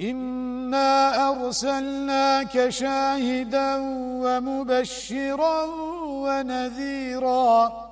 إنا أرسلناك شاهدا ومبشرا ونذيرا